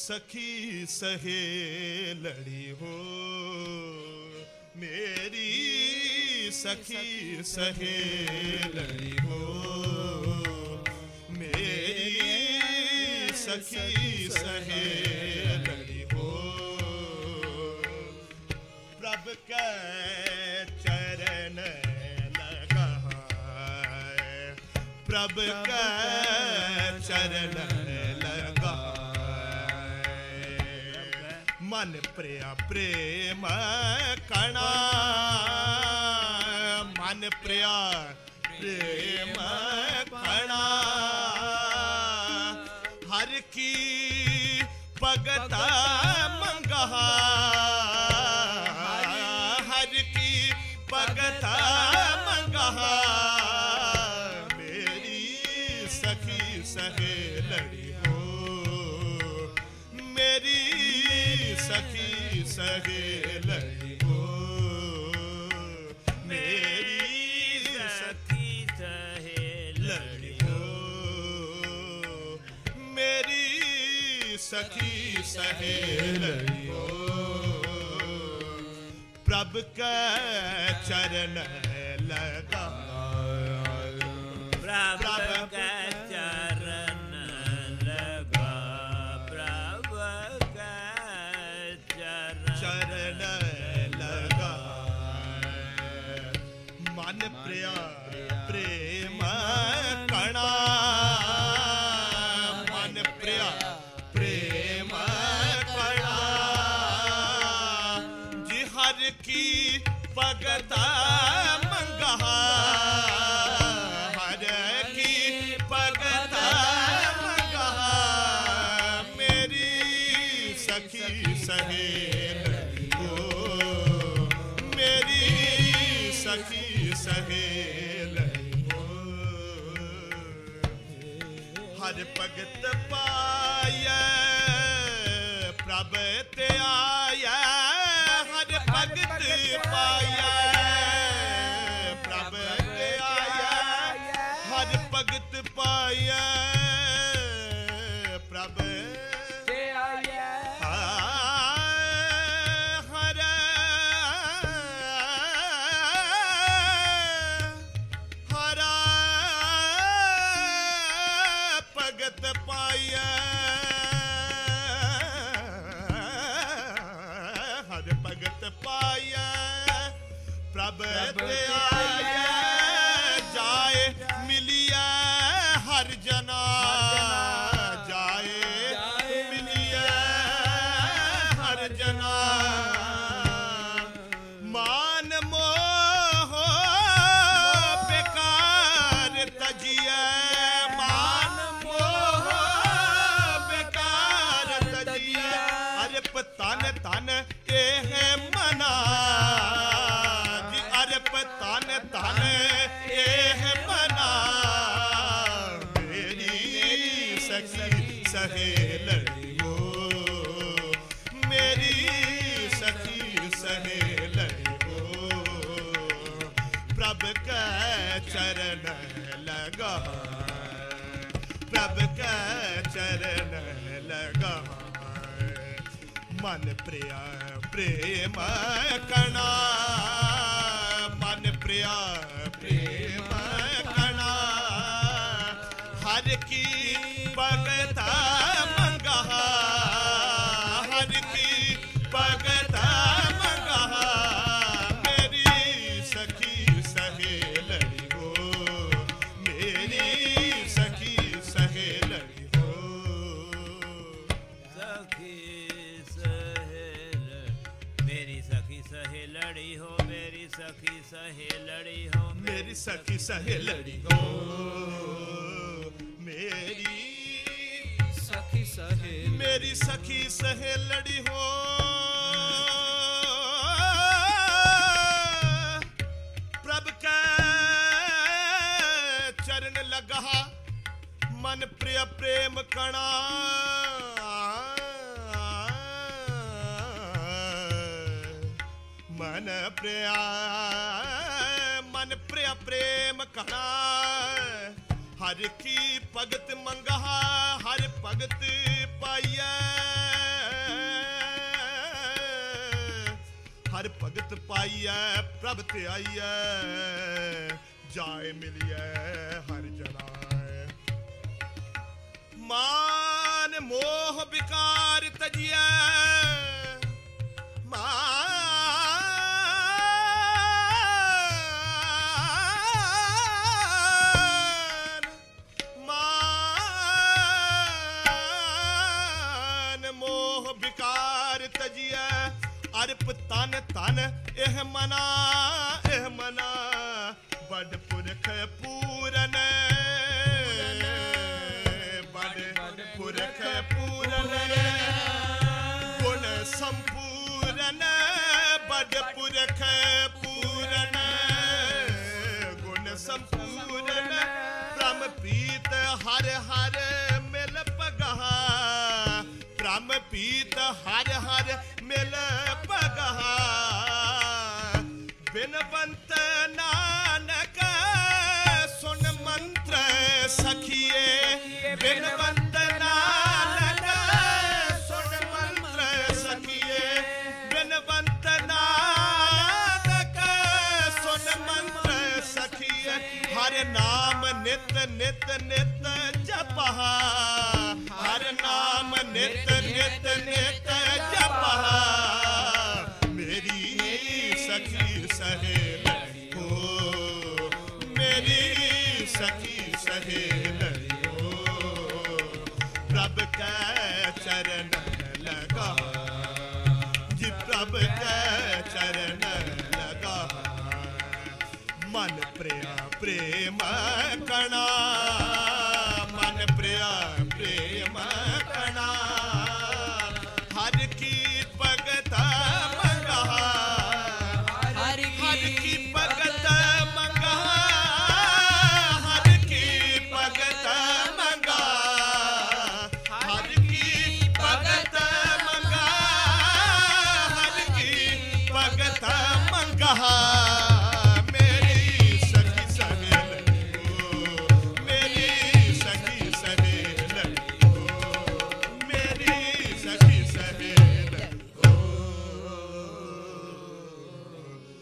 ਸਖੀ ਸਹੇ ਲੜੀ ਹੋ ਮੇਰੀ ਸਖੀ ਸਹੇਲੜੀ ਹੋ ਮੇਰੀ ਸਖੀ ਸਹੇਲੜੀ ਹੋ ਪ੍ਰਭ ਕੈ ਚਰਨ ਲਗਾਏ ਪ੍ਰਭ ਕੈ ਚਰਨ ਮਨ ਪ੍ਰਿਆ ਪ੍ਰੇਮ ਕਣਾ। ਮਨ ਪ੍ਰਿਆ ਪ੍ਰੇਮ ਕਣਾ। ਹਰ ਕੀ ਭਗਤਾ ਮੰਗਾ ਸਖੀ ਸਹੇਲੜੀ ਲੜਿਓ ਮੇਰੀ ਸਖੀ ਸਹੇਲੜੀ ਹੋ ਪ੍ਰਭ ਕੈ ਚਰਨ ਲਗਾ ਮਨ ਪ੍ਰਿਆ ਪ੍ਰੇਮ ਕਣਾ। ਮਨ ਪ੍ਰਿਆ ਪ੍ਰੇਮ ਕਣਾ। ਜੀ ਹਰ ਕੀ ਭਗਤ ਮੰਗਾ ਸਖੀ ਸਹੇਲ ਹਰ। ਭਗਤ ਪਾਇਆ ਭਗਤ ਪਾਇਆ ਪ੍ਰਭ ਤੇ ਆਇਆ ਜਾਏ ਮਿਲਿਆ ਹਰ ਜਨਾ। ਮਨ ਪ੍ਰਿਆ ਪ੍ਰੇਮ ਕਣਾ। ਮਨ ਪ੍ਰਿਆ ਪ੍ਰੇਮ ਕਣਾ। ਹਰ ਕੀ ਮੇਰੀ ਸਖੀ ਸਹੇਲੜੀ ਹੋ, ਮੇਰੀ ਸਖੀ ਸਹੇਲੜੀ ਹੋ। ਮੇਰੀ ਸਖੀ ਸਹੇਲ ਮੇਰੀ ਸਖੀ ਸਹੇਲੜੀ ਹੋ। ਪ੍ਰਭ ਕੈ ਚਰਨ ਲਗਾ, ਮਨ ਪ੍ਰਿਯ ਪ੍ਰੇਮ ਕਣਾ। ਮਨ ਪ੍ਰਿਆ ਹਰ ਕੀ ਭਗਤ ਮੰਗਾ, ਹਰ ਭਗਤ ਪਾਈਐ। ਹਰ ਭਗਤ ਪਾਈਐ, ਪ੍ਰਭ ਤੇ ਆਈਐ, ਜਾਏ ਮਿਲਿਐ ਹਰ ਜਨਾਏ। ਮਾਨ ਮੋਹ ਵਿਕਾਰ ਤਜਿਐ। ਅਰਪ ਤਨ ਤਨ, ਇਹ ਮਨਾ ਇਹ ਮਨਾ। ਬੜ ਪੁਰਖ ਪੂਰਨ। ਬੜ ਪੁਰਖ ਪੂਰਨ। ਗੁਣ ਸੰਪੂਰਨ। ਬੜ ਪੁਰਖ ਪੂਰਨ। ਗੁਣ ਸੰਪੂਰਨ। ਬ੍ਰਹਮ ਪ੍ਰੀਤ ਹਰ ਹਰ ਮਿਲ ਪਗਹਾ। ਬ੍ਰਹਮ ਪ੍ਰੀਤ ਹਰ ਹਰ ਮਿਲ ਪਗਹਾ ਬਿਨਵੰਤ ਨਾਨਕ, ਸੁਣ ਮੰਤਰ ਸਖੀਏ। ਬਿਨਵੰਤ ਨਾਨਕ, ਸੁਣ ਮੰਤਰ ਸਖੀਏ। ਬਿਨਵੰਤ ਨਾਨਕ, ਸੁਣ ਮੰਤਰ ਸਖੀਏ। ਹਰ ਨਾਮ ਨਿਤ ਨਿਤ ਨਿਤ ਜਪਹਾ ਹਰ ਨਾਮ ਨਿਤ ਨਿਤ ਨਿਤ ਜਪਹਾ ਮੇਰੀ ਸਖੀ ਸਹੇਲ ਪ੍ਰਭ ਕੈ ਚਰਨ ਲਗਾ ਜੀ ਪ੍ਰਭ ਕੈ ਚਰਨ ਲਗਾ ਮਨ ਪ੍ਰਿਆ ਪ੍ਰੇਮ ਕਣਾ